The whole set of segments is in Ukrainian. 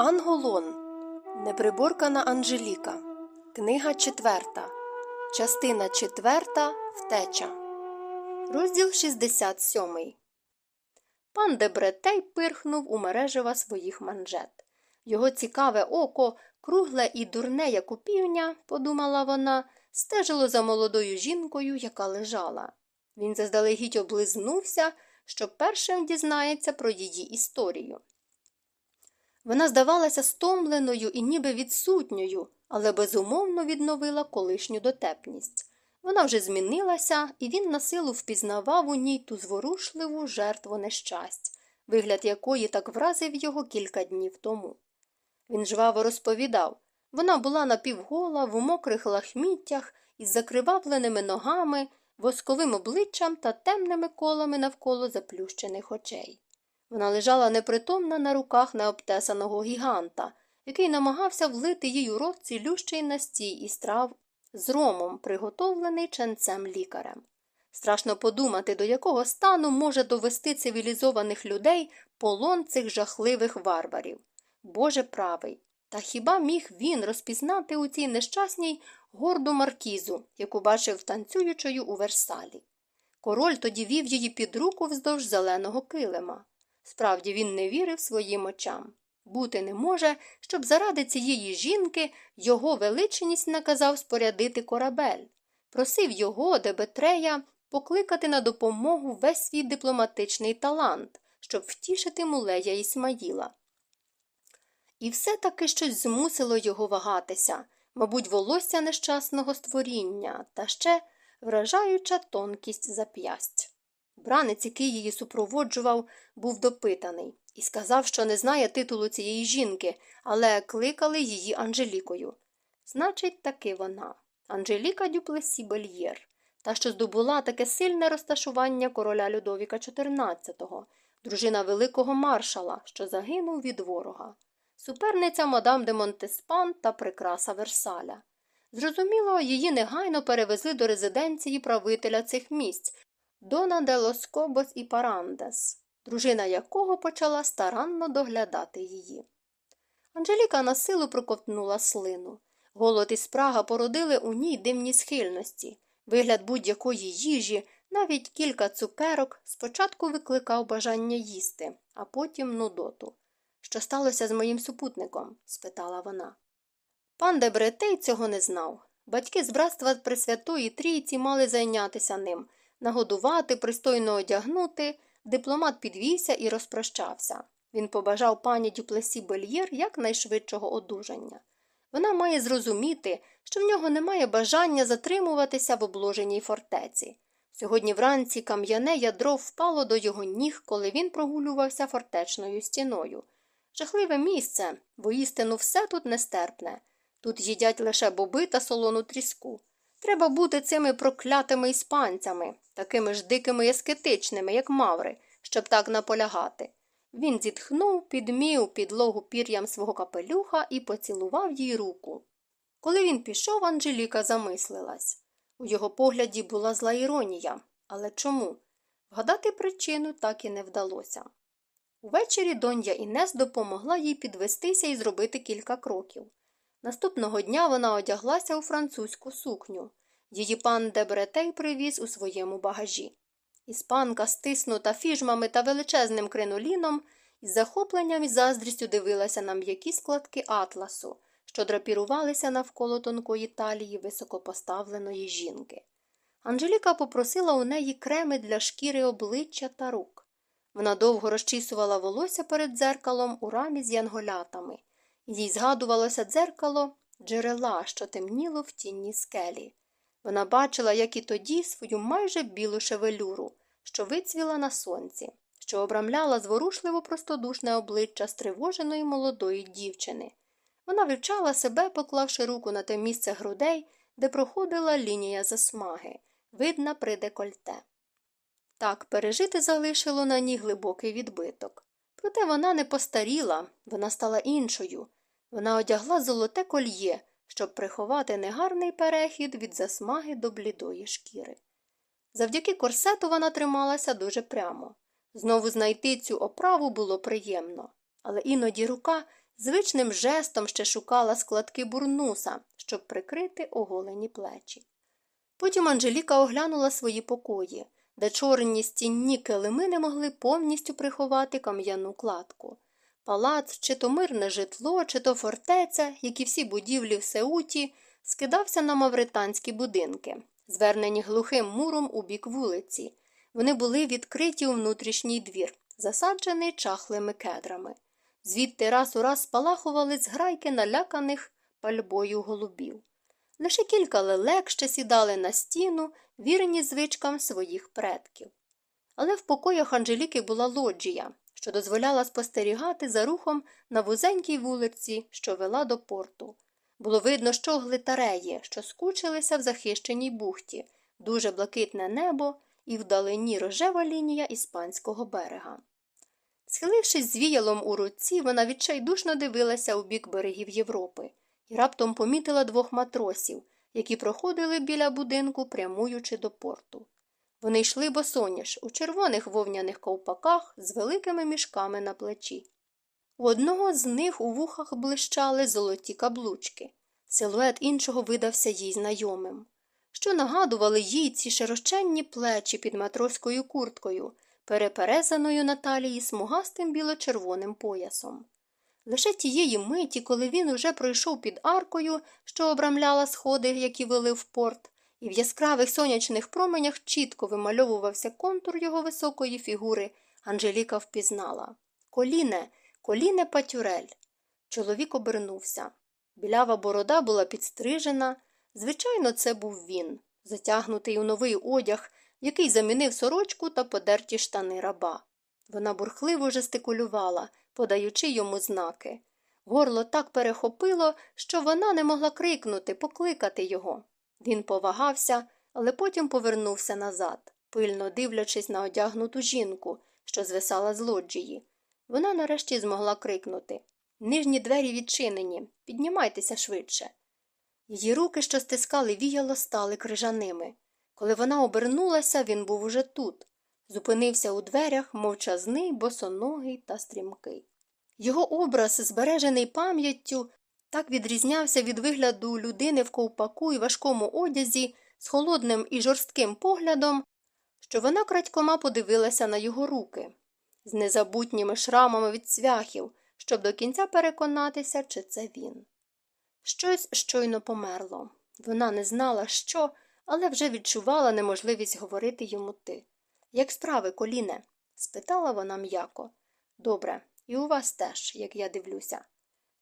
Анголон. Неприборкана Анжеліка. Книга четверта. Частина четверта. Втеча. Розділ 67. Пан Дебретей пирхнув у мережева своїх манжет. Його цікаве око, кругле і дурне, як у півня, подумала вона, стежило за молодою жінкою, яка лежала. Він заздалегідь облизнувся, що першим дізнається про її історію. Вона здавалася стомленою і ніби відсутньою, але безумовно відновила колишню дотепність. Вона вже змінилася, і він на силу впізнавав у ній ту зворушливу жертву нещасть, вигляд якої так вразив його кілька днів тому. Він жваво розповідав вона була напівгола, в мокрих лахміттях, із закривавленими ногами, восковим обличчям та темними колами навколо заплющених очей. Вона лежала непритомна на руках необтесаного гіганта, який намагався влити їй у рот цілющий настій із трав з ромом, приготовлений ченцем лікарем. Страшно подумати, до якого стану може довести цивілізованих людей полон цих жахливих варварів. Боже правий. Та хіба міг він розпізнати у цій нещасній горду маркізу, яку бачив танцюючою у Версалі? Король тоді вів її під руку вздовж зеленого килима. Справді він не вірив своїм очам. Бути не може, щоб заради цієї жінки його величність наказав спорядити корабель, просив його, Дебетрея, покликати на допомогу весь свій дипломатичний талант, щоб втішити мулея Ісмаїла. І все таки щось змусило його вагатися, мабуть, волосся нещасного створіння та ще вражаюча тонкість зап'ясть. Бранець, який її супроводжував, був допитаний і сказав, що не знає титулу цієї жінки, але кликали її Анжелікою. Значить, таки вона Анжеліка Дюплесі Бельєр, та, що здобула таке сильне розташування короля Людовіка XIV, дружина великого маршала, що загинув від ворога, суперниця мадам де Монтеспан та прикраса Версаля. Зрозуміло, її негайно перевезли до резиденції правителя цих місць, Дона де Лоскобос і Парандес, дружина якого почала старанно доглядати її. Анжеліка на силу проковтнула слину. Голод і спрага породили у ній дивні схильності. Вигляд будь-якої їжі, навіть кілька цукерок, спочатку викликав бажання їсти, а потім нудоту. Що сталося з моїм супутником? спитала вона. Пан Дебретей цього не знав. Батьки з братства Пресвятої Трійці мали зайнятися ним нагодувати, пристойно одягнути, дипломат підвівся і розпрощався. Він побажав пані Дюплесі Бельєр якнайшвидшого одужання. Вона має зрозуміти, що в нього немає бажання затримуватися в обложеній фортеці. Сьогодні вранці кам'яне ядро впало до його ніг, коли він прогулювався фортечною стіною. Жахливе місце, воістину все тут нестерпне. Тут їдять лише боби та солону тріску. Треба бути цими проклятими іспанцями, такими ж дикими і ескетичними, як маври, щоб так наполягати. Він зітхнув, підмів підлогу пір'ям свого капелюха і поцілував їй руку. Коли він пішов, Анжеліка замислилась. У його погляді була зла іронія. Але чому? Вгадати причину так і не вдалося. Увечері донья Інес допомогла їй підвестися і зробити кілька кроків. Наступного дня вона одяглася у французьку сукню. Її пан Дебретей привіз у своєму багажі. Іспанка, стиснута фіжмами та величезним криноліном, із захопленням і заздрістю дивилася на м'які складки атласу, що драпірувалися навколо тонкої талії високопоставленої жінки. Анжеліка попросила у неї креми для шкіри обличчя та рук. Вона довго розчісувала волосся перед дзеркалом у рамі з янголятами. Їй згадувалося дзеркало джерела, що темніло в тінні скелі. Вона бачила, як і тоді, свою майже білу шевелюру, що вицвіла на сонці, що обрамляла зворушливо простодушне обличчя стривоженої молодої дівчини. Вона вивчала себе, поклавши руку на те місце грудей, де проходила лінія засмаги, видна при декольте. Так пережити залишило на ній глибокий відбиток. Проте вона не постаріла, вона стала іншою. Вона одягла золоте кольє, щоб приховати негарний перехід від засмаги до блідої шкіри. Завдяки корсету вона трималася дуже прямо. Знову знайти цю оправу було приємно, але іноді рука звичним жестом ще шукала складки бурнуса, щоб прикрити оголені плечі. Потім Анжеліка оглянула свої покої, де чорні стінні килими не могли повністю приховати кам'яну кладку. Палац, чи то мирне житло, чи то фортеця, як і всі будівлі в Сеуті, скидався на мавританські будинки, звернені глухим муром у бік вулиці. Вони були відкриті у внутрішній двір, засаджений чахлими кедрами. Звідти раз у раз спалахували зграйки наляканих пальбою голубів. Лише кілька лелек ще сідали на стіну, вірені звичкам своїх предків. Але в покоях Анжеліки була лоджія, що дозволяла спостерігати за рухом на вузенькій вулиці, що вела до порту. Було видно, що глитареї, що скучилися в захищеній бухті, дуже блакитне небо і вдалині рожева лінія іспанського берега. Схилившись з віялом у руці, вона відчайдушно дивилася у бік берегів Європи і раптом помітила двох матросів, які проходили біля будинку, прямуючи до порту. Вони йшли босоніж у червоних вовняних ковпаках з великими мішками на плечі. У одного з них у вухах блищали золоті каблучки. Силует іншого видався їй знайомим. Що нагадували їй ці широченні плечі під матроською курткою, переперезаною на талії смугастим біло-червоним поясом. Лише тієї миті, коли він уже пройшов під аркою, що обрамляла сходи, які вели в порт, і в яскравих сонячних променях чітко вимальовувався контур його високої фігури, Анжеліка впізнала Коліне, коліне патюрель. Чоловік обернувся. Білява борода була підстрижена. Звичайно, це був він, затягнутий у новий одяг, який замінив сорочку та подерті штани раба. Вона бурхливо жестикулювала, подаючи йому знаки. Горло так перехопило, що вона не могла крикнути, покликати його. Він повагався, але потім повернувся назад, пильно дивлячись на одягнуту жінку, що звисала з лоджії. Вона нарешті змогла крикнути Нижні двері відчинені, піднімайтеся швидше. Її руки, що стискали віяло, стали крижаними. Коли вона обернулася, він був уже тут. Зупинився у дверях, мовчазний, босоногий та стрімкий. Його образ, збережений пам'яттю, так відрізнявся від вигляду людини в ковпаку і важкому одязі з холодним і жорстким поглядом, що вона крадькома подивилася на його руки з незабутніми шрамами від цвяхів, щоб до кінця переконатися, чи це він. Щось щойно померло. Вона не знала, що, але вже відчувала неможливість говорити йому ти. Як справи, коліне? спитала вона м'яко. Добре, і у вас теж, як я дивлюся.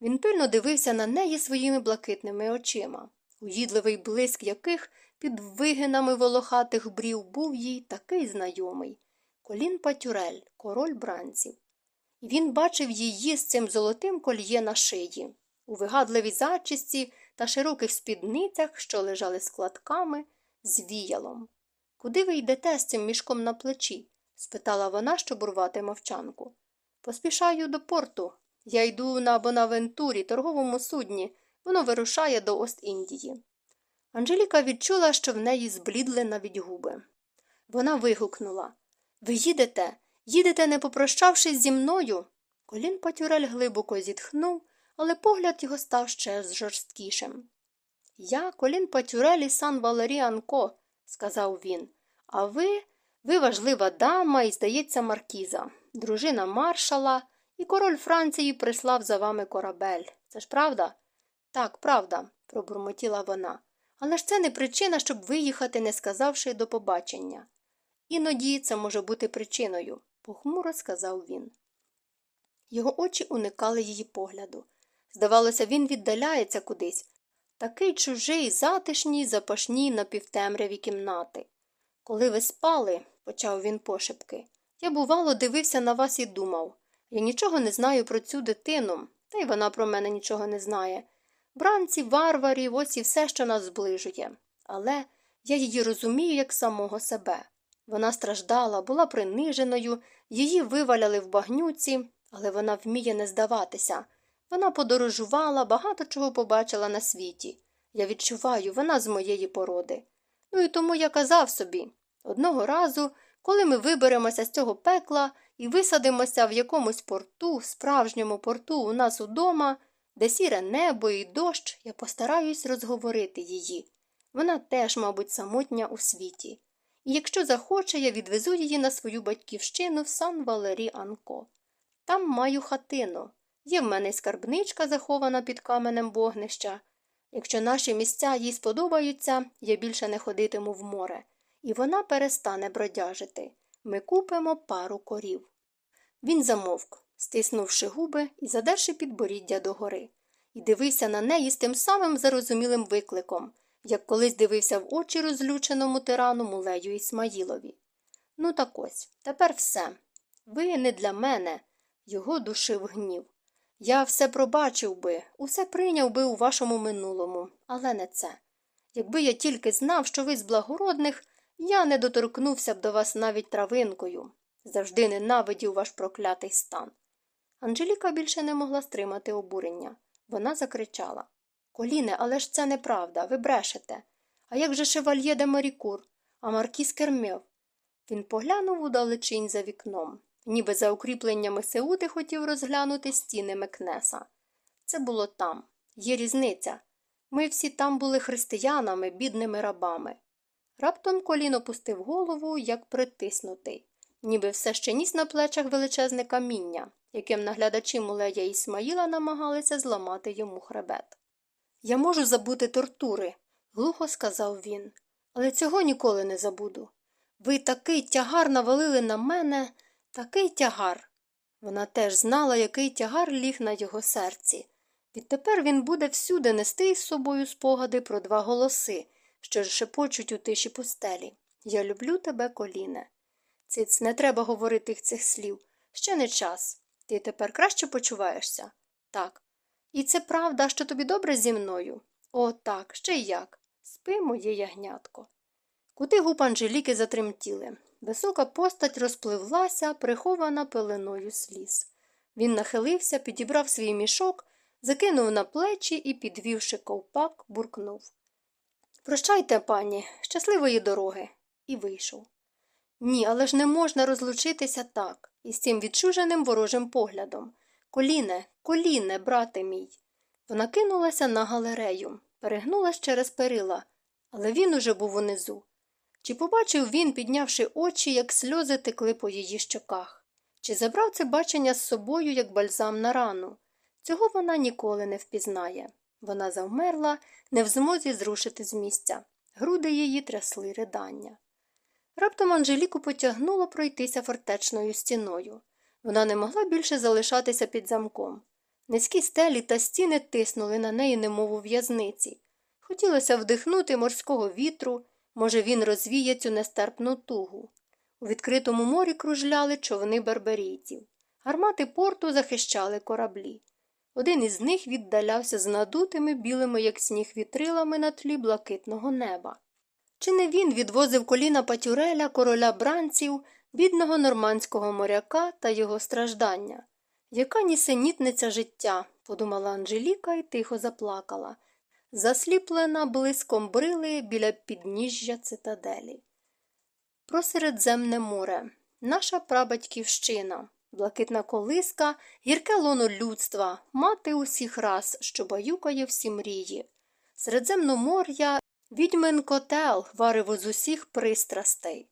Він пильно дивився на неї своїми блакитними очима, уїдливий блиск яких під вигинами волохатих брів був їй такий знайомий колін Патюрель, король бранців. І він бачив її з цим золотим кольє на шиї, у вигадливій зачісті та широких спідницях, що лежали складками, з віялом. Куди ви йдете з цим мішком на плечі? спитала вона, щоб урвати мовчанку. Поспішаю до порту. Я йду на Бонавентурі, торговому судні, воно вирушає до Ост-Індії. Анжеліка відчула, що в неї зблідли навіть губи. Вона вигукнула Ви їдете? Їдете, не попрощавшись зі мною? Колін Патюрель глибоко зітхнув, але погляд його став ще жорсткішим. Я колін Патюрель і сан Валерій Анко, сказав він. А ви, ви важлива дама і, здається, маркіза, дружина маршала, і король Франції прислав за вами корабель. Це ж правда? Так, правда, пробурмотіла вона. Але ж це не причина, щоб виїхати, не сказавши до побачення. Іноді це може бути причиною, похмуро сказав він. Його очі уникали її погляду. Здавалося, він віддаляється кудись, такий чужий, затишній, запашній напівтемряві кімнати. Коли ви спали, почав він пошепки, я, бувало, дивився на вас і думав я нічого не знаю про цю дитину, та й вона про мене нічого не знає. Бранці, варварів, ось і все, що нас зближує. Але я її розумію як самого себе. Вона страждала, була приниженою, її виваляли в багнюці, але вона вміє не здаватися. Вона подорожувала, багато чого побачила на світі. Я відчуваю, вона з моєї породи. Ну і тому я казав собі одного разу, коли ми виберемося з цього пекла, і висадимося в якомусь порту, справжньому порту у нас удома, де сіре небо і дощ, я постараюсь розговорити її. Вона теж, мабуть, самотня у світі. І якщо захоче, я відвезу її на свою батьківщину в сан Валері Анко. Там маю хатину. Є в мене скарбничка, захована під каменем вогнища. Якщо наші місця їй сподобаються, я більше не ходитиму в море, і вона перестане бродяжити. Ми купимо пару корів. Він замовк, стиснувши губи і задерши підборіддя догори, і дивився на неї з тим самим зарозумілим викликом, як колись дивився в очі розлюченому тирану мулею Ісмаїлові. Ну так ось, тепер все. Ви не для мене, його душив гнів. Я все пробачив би, усе прийняв би у вашому минулому, але не це. Якби я тільки знав, що ви з благородних, я не доторкнувся б до вас навіть травинкою. Завжди ненавидів ваш проклятий стан. Анжеліка більше не могла стримати обурення. Вона закричала Коліне, але ж це неправда, ви брешете. А як же шевальє де Марікур, а маркіз Кермєв? Він поглянув у далечінь за вікном ніби за укріпленнями Сеути хотів розглянути стіни Мекнеса. Це було там. Є різниця. Ми всі там були християнами, бідними рабами. Раптом коліно пустив голову, як притиснутий, ніби все ще ніс на плечах величезне каміння, яким наглядачі мулея Ісмаїла намагалися зламати йому хребет. Я можу забути тортури, глухо сказав він, але цього ніколи не забуду. Ви такий тягар навалили на мене, такий тягар. Вона теж знала, який тягар ліг на його серці. Відтепер він буде всюди нести із собою спогади про два голоси, що шепочуть у тиші пустелі. Я люблю тебе, коліне. Циц, не треба говорити цих слів. Ще не час. Ти тепер краще почуваєшся? Так. І це правда, що тобі добре зі мною? О, так, ще й як. Спи, моє ягнятко. Кути губ Анжеліки затремтіли. Висока постать розпливлася, прихована пеленою сліз. Він нахилився, підібрав свій мішок, закинув на плечі і, підвівши ковпак, буркнув. Прощайте, пані, щасливої дороги, і вийшов. Ні, але ж не можна розлучитися так, із цим відчуженим ворожим поглядом. Коліне, коліне, брате мій. Вона кинулася на галерею, перегнулась через перила, але він уже був унизу. Чи побачив він, піднявши очі, як сльози текли по її щоках? Чи забрав це бачення з собою, як бальзам на рану? Цього вона ніколи не впізнає. Вона завмерла, не в змозі зрушити з місця. Груди її трясли ридання. Раптом Анжеліку потягнуло пройтися фортечною стіною. Вона не могла більше залишатися під замком. Низькі стелі та стіни тиснули на неї, немов у в'язниці. Хотілося вдихнути морського вітру. Може, він розвіє цю нестерпну тугу. У відкритому морі кружляли човни барбарійців. Гармати порту захищали кораблі. Один із них віддалявся з надутими білими, як сніг вітрилами на тлі блакитного неба. Чи не він відвозив коліна Патюреля, короля бранців, бідного нормандського моряка та його страждання? Яка нісенітниця життя, подумала Анжеліка і тихо заплакала засліплена блиском брили біля підніжжя цитаделі. Про Середземне море, наша прабатьківщина, блакитна колиска, гірке лоно людства, мати усіх рас, що баюкає всі мрії. Середземномор'я, відьмин котел, вариво з усіх пристрастей.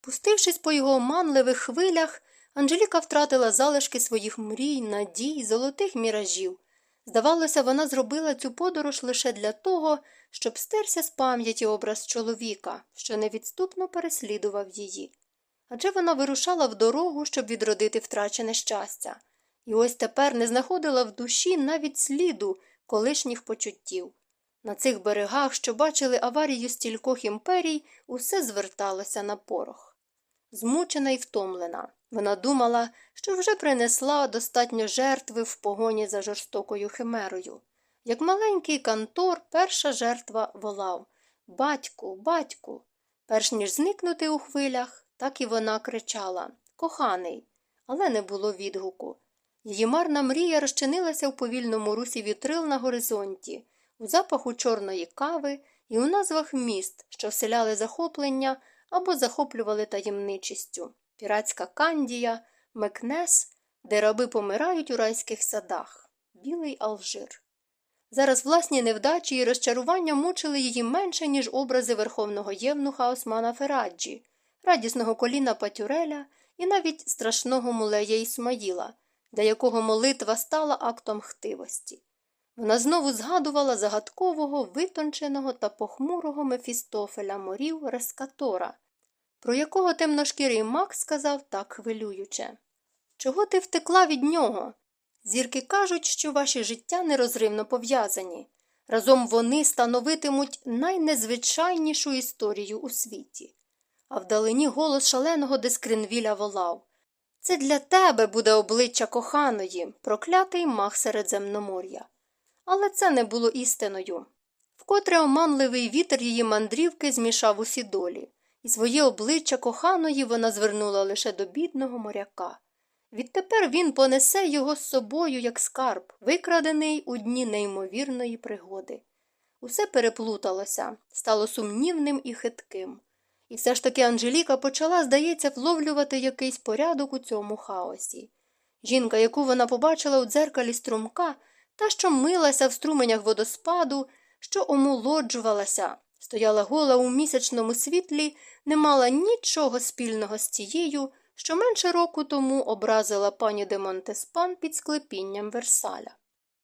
Пустившись по його оманливих хвилях, Анжеліка втратила залишки своїх мрій, надій, золотих міражів. Здавалося, вона зробила цю подорож лише для того, щоб стерся з пам'яті образ чоловіка, що невідступно переслідував її. Адже вона вирушала в дорогу, щоб відродити втрачене щастя, і ось тепер не знаходила в душі навіть сліду колишніх почуттів. На цих берегах, що бачили аварію стількох імперій, усе зверталося на порох. Змучена і втомлена, вона думала, що вже принесла достатньо жертви в погоні за жорстокою химерою. Як маленький кантор, перша жертва волав Батьку, батьку. Перш ніж зникнути у хвилях, так і вона кричала Коханий, але не було відгуку. Її марна мрія розчинилася в повільному русі вітрил на горизонті, у запаху чорної кави і у назвах міст, що вселяли захоплення або захоплювали таємничістю піратська Кандія, Мекнес, де раби помирають у райських садах, білий Алжир. Зараз власні невдачі і розчарування мучили її менше, ніж образи верховного євнуха Османа Фераджі, радісного коліна Патюреля і навіть страшного мулея Ісмаїла, для якого молитва стала актом хтивості. Вона знову згадувала загадкового, витонченого та похмурого Мефістофеля морів Рескатора, про якого темношкірий мак сказав так хвилююче. Чого ти втекла від нього? Зірки кажуть, що ваші життя нерозривно пов'язані. Разом вони становитимуть найнезвичайнішу історію у світі. А вдалині голос шаленого Дескринвіля волав Це для тебе буде обличчя коханої, проклятий мах Середземномор'я. Але це не було істиною. Вкотре оманливий вітер її мандрівки змішав усі долі, і своє обличчя коханої вона звернула лише до бідного моряка. Відтепер він понесе його з собою, як скарб, викрадений у дні неймовірної пригоди. Усе переплуталося, стало сумнівним і хитким. І все ж таки Анжеліка почала, здається, вловлювати якийсь порядок у цьому хаосі. Жінка, яку вона побачила у дзеркалі струмка, та, що милася в струменях водоспаду, що омолоджувалася, стояла гола у місячному світлі, не мала нічого спільного з тією, що менше року тому образила пані де Монтеспан під склепінням Версаля.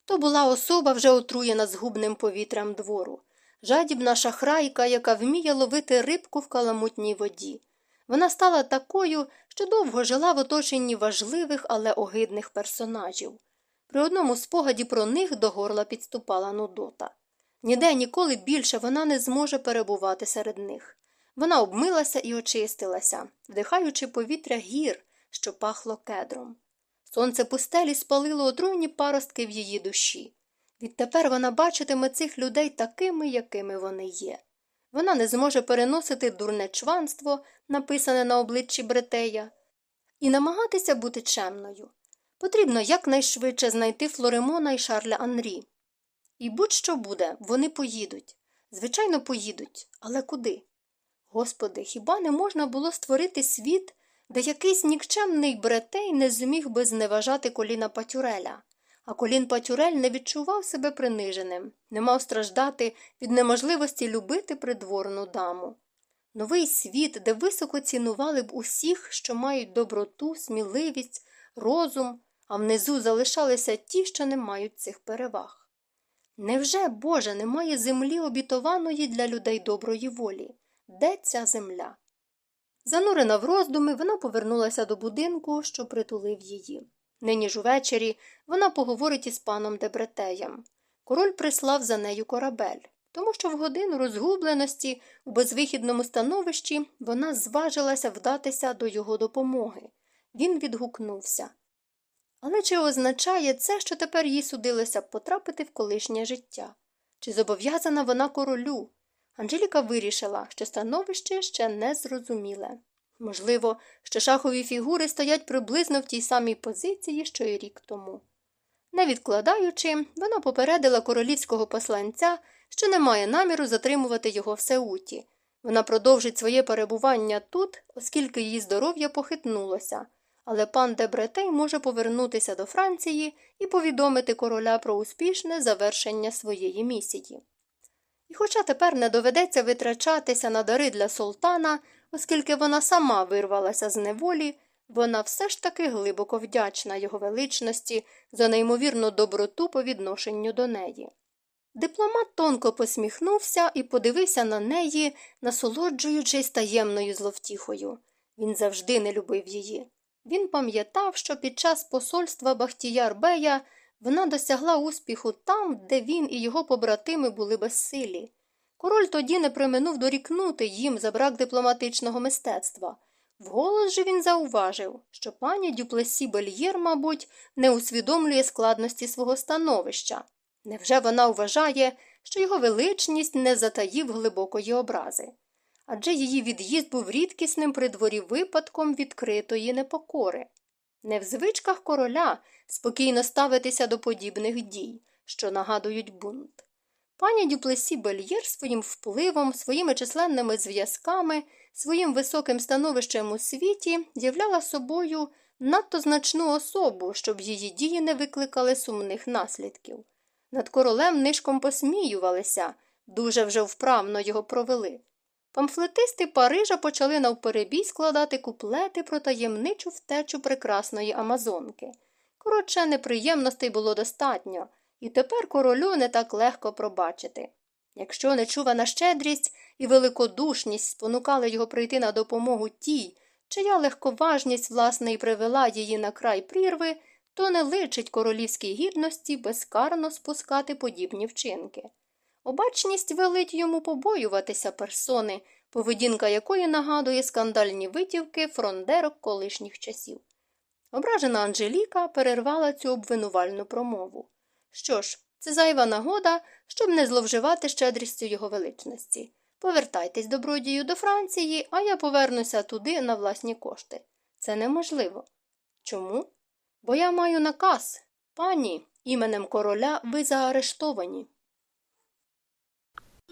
То була особа вже отруєна згубним повітрям двору, жадібна шахрайка, яка вміє ловити рибку в каламутній воді. Вона стала такою, що довго жила в оточенні важливих, але огидних персонажів. При одному спогаді про них до горла підступала Нудота. Ніде ніколи більше вона не зможе перебувати серед них. Вона обмилася і очистилася, вдихаючи повітря гір, що пахло кедром. Сонце пустелі спалило отруйні паростки в її душі. Відтепер вона бачитиме цих людей такими, якими вони є. Вона не зможе переносити дурне чванство, написане на обличчі Бретея, і намагатися бути чемною. Потрібно якнайшвидше знайти Флоремона і Шарля Анрі. І будь-що буде, вони поїдуть. Звичайно, поїдуть, але куди? Господи, хіба не можна було створити світ, де якийсь нікчемний бретей не зміг би зневажати коліна Патюреля, а колін Патюрель не відчував себе приниженим, не мав страждати від неможливості любити придворну даму. Новий світ, де високо цінували б усіх, що мають доброту, сміливість, розум, а внизу залишалися ті, що не мають цих переваг. Невже, Боже, немає землі обітованої для людей доброї волі? Де ця земля? Занурена в роздуми, вона повернулася до будинку, що притулив її. Нині ж увечері вона поговорить із паном Дебретеєм. Король прислав за нею корабель, тому що в годину розгубленості у безвихідному становищі вона зважилася вдатися до його допомоги. Він відгукнувся. Але чи означає це, що тепер їй судилося потрапити в колишнє життя? Чи зобов'язана вона королю? Анжеліка вирішила, що становище ще не зрозуміле. Можливо, що шахові фігури стоять приблизно в тій самій позиції, що й рік тому. Не відкладаючи, вона попередила королівського посланця, що не має наміру затримувати його в Сеуті. Вона продовжить своє перебування тут, оскільки її здоров'я похитнулося, але пан Дебретей може повернутися до Франції і повідомити короля про успішне завершення своєї місії. І хоча тепер не доведеться витрачатися на дари для султана, оскільки вона сама вирвалася з неволі, вона все ж таки глибоко вдячна його величності за неймовірну доброту по відношенню до неї. Дипломат тонко посміхнувся і подивився на неї, насолоджуючись таємною зловтіхою. Він завжди не любив її. Він пам'ятав, що під час посольства Бахтіяр Бея вона досягла успіху там, де він і його побратими були безсилі. Король тоді не приминув дорікнути їм за брак дипломатичного мистецтва. Вголос же він зауважив, що пані Дюплесі Бельєр, мабуть, не усвідомлює складності свого становища. Невже вона вважає, що його величність не затаїв глибокої образи? Адже її від'їзд був рідкісним при дворі випадком відкритої непокори. Не в звичках короля спокійно ставитися до подібних дій, що нагадують бунт. Пані Дюплесі Бельєр своїм впливом, своїми численними зв'язками, своїм високим становищем у світі являла собою надто значну особу, щоб її дії не викликали сумних наслідків. Над королем нишком посміювалися, дуже вже вправно його провели. Памфлетисти Парижа почали навперебій складати куплети про таємничу втечу прекрасної Амазонки. Коротше, неприємностей було достатньо, і тепер королю не так легко пробачити. Якщо нечувана щедрість і великодушність спонукали його прийти на допомогу тій, чия легковажність власне і привела її на край прірви, то не личить королівській гідності безкарно спускати подібні вчинки. Обачність велить йому побоюватися персони, поведінка якої нагадує скандальні витівки фрондерок колишніх часів. Ображена Анжеліка перервала цю обвинувальну промову. Що ж, це зайва нагода, щоб не зловживати щедрістю його величності. Повертайтесь, добродію, до Франції, а я повернуся туди на власні кошти. Це неможливо. Чому? Бо я маю наказ. Пані, іменем короля ви заарештовані.